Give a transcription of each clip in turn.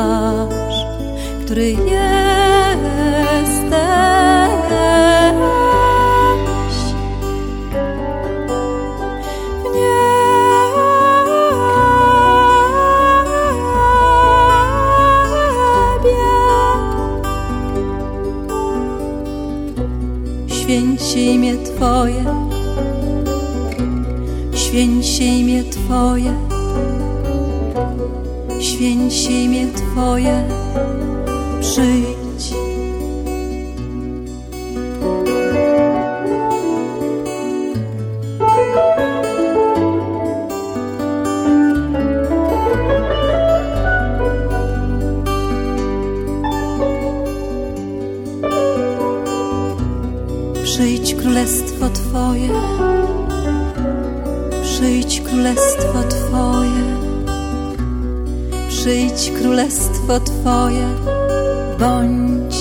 nasz, który jesteś. W niebie. Święć imię Twoje, święć imię Twoje święć imię Twoje, przyjdź. Przyjdź królestwo Twoje, przyjdź królestwo Twoje, przyjdź królestwo Twoje, bądź,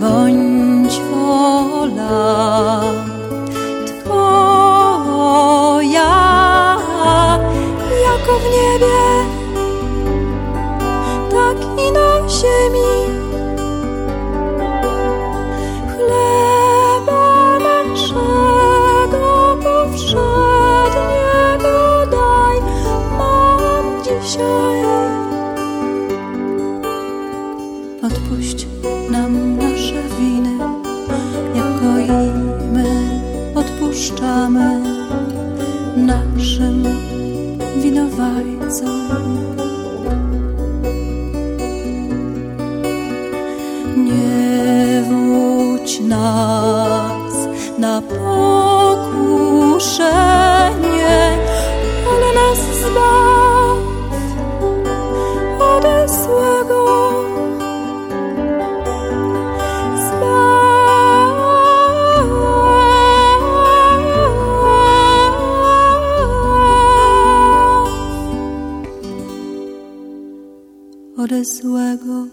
bądź wola Odpuść nam nasze winy, jako i my odpuszczamy naszym winowajcom. o de suego.